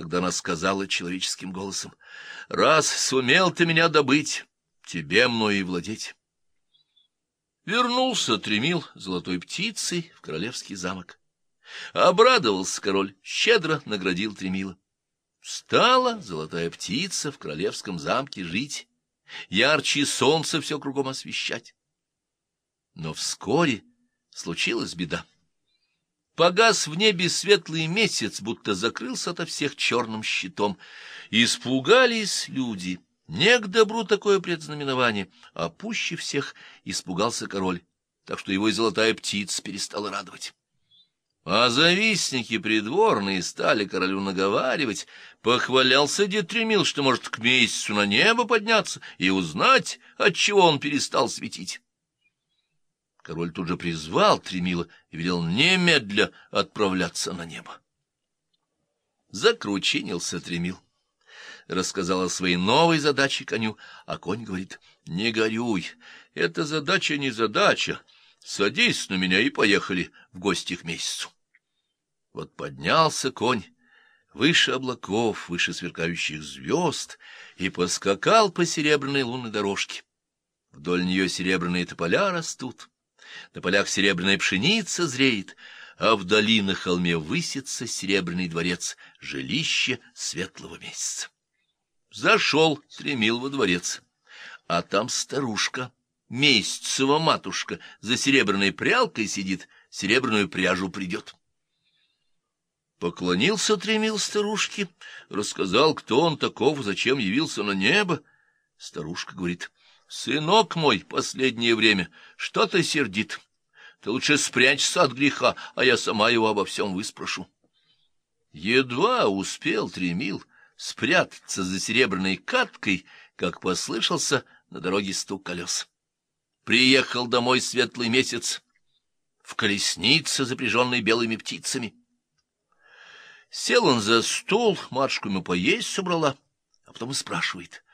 Тогда она сказала человеческим голосом, «Раз сумел ты меня добыть, тебе мною и владеть». Вернулся Тремил золотой птицей в королевский замок. Обрадовался король, щедро наградил Тремила. Стала золотая птица в королевском замке жить, ярче солнца все кругом освещать. Но вскоре случилась беда. Погас в небе светлый месяц, будто закрылся ото всех черным щитом. Испугались люди. Не к добру такое предзнаменование, а пуще всех испугался король, так что его и золотая птица перестала радовать. А завистники придворные стали королю наговаривать, похвалялся Детремил, что может к месяцу на небо подняться и узнать, отчего он перестал светить. Король тут же призвал Тремила и велел немедля отправляться на небо. Закручинился Тремил. Рассказал о своей новой задаче коню, а конь говорит, «Не горюй, эта задача не задача, садись на меня и поехали в гости к месяцу». Вот поднялся конь выше облаков, выше сверкающих звезд, и поскакал по серебряной лунной дорожке. Вдоль нее серебряные тополя растут, на полях серебряная пшеница зреет, а вдали на холме высится серебряный дворец, жилище светлого месяца. Зашел Тремил во дворец, а там старушка, месяцева матушка, за серебряной прялкой сидит, серебряную пряжу придет. Поклонился Тремил старушке, рассказал, кто он таков, зачем явился на небо. Старушка говорит, — Сынок мой, последнее время что-то сердит. Ты лучше спрячься от греха, а я сама его обо всем выспрошу. Едва успел Тремил спрятаться за серебряной каткой, как послышался на дороге стук колес. Приехал домой светлый месяц в колеснице, запряженной белыми птицами. Сел он за стол, матушку ему поесть собрала, а потом и спрашивает. —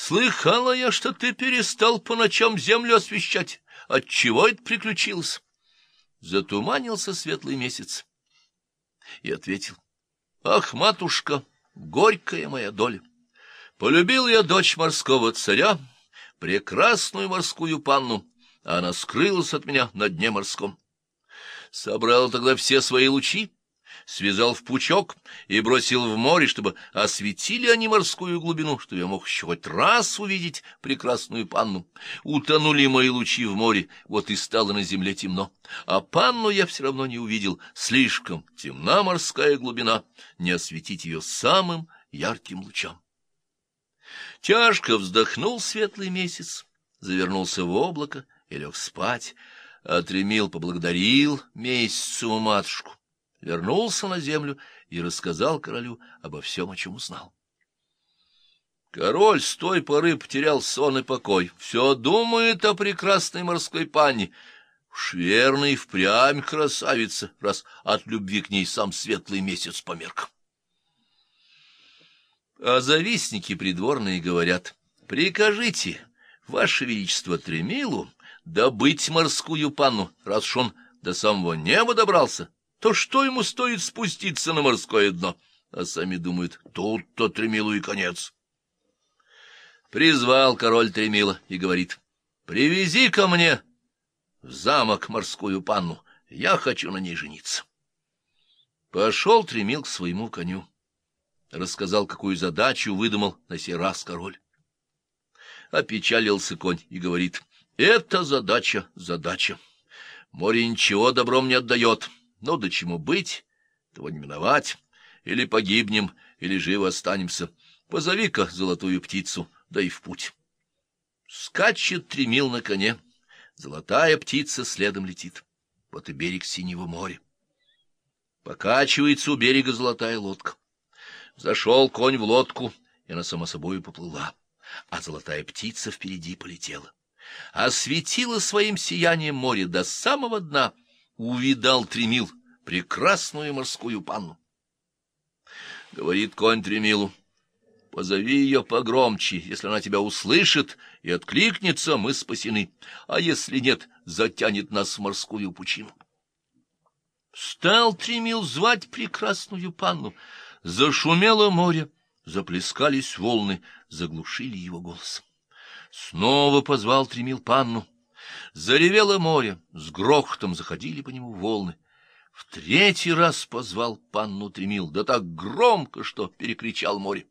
Слыхала я, что ты перестал по ночам землю освещать. Отчего это приключилось? Затуманился светлый месяц и ответил. — Ах, матушка, горькая моя доля! Полюбил я дочь морского царя, прекрасную морскую панну, а она скрылась от меня на дне морском. Собрал тогда все свои лучи, связал в пучок и бросил в море, чтобы осветили они морскую глубину, чтобы я мог еще хоть раз увидеть прекрасную панну. Утонули мои лучи в море, вот и стало на земле темно. А панну я все равно не увидел, слишком темна морская глубина, не осветить ее самым ярким лучом. Тяжко вздохнул светлый месяц, завернулся в облако и лег спать, а Тремил поблагодарил месяцу матушку вернулся на землю и рассказал королю обо всем, о чем узнал. Король с той поры потерял сон и покой, все думает о прекрасной морской панне. Уж верно и впрямь красавица, раз от любви к ней сам светлый месяц померк. А завистники придворные говорят, прикажите, ваше величество Тремилу, добыть морскую панну, раз уж он до самого неба добрался, то что ему стоит спуститься на морское дно? А сами думают, тут-то Тремилу и конец. Призвал король Тремила и говорит, привези ко мне в замок морскую панну, я хочу на ней жениться. Пошел Тремил к своему коню. Рассказал, какую задачу выдумал на сей раз король. Опечалился конь и говорит, это задача, задача. Море ничего добром не отдает. Но до чему быть, того не миновать. Или погибнем, или живо останемся. Позови-ка золотую птицу, да и в путь. Скачет тремил на коне. Золотая птица следом летит. Вот и берег синего моря. Покачивается у берега золотая лодка. Зашел конь в лодку, и она само собой поплыла, а золотая птица впереди полетела. Осветила своим сиянием море до самого дна — увидал Тремил прекрасную морскую панну. Говорит конь Тремилу, позови ее погромче, если она тебя услышит и откликнется, мы спасены, а если нет, затянет нас в морскую пучину. Стал Тремил звать прекрасную панну. Зашумело море, заплескались волны, заглушили его голос. Снова позвал Тремил панну. Заревело море, с грохотом заходили по нему волны. В третий раз позвал панну Тремил, да так громко, что перекричал море.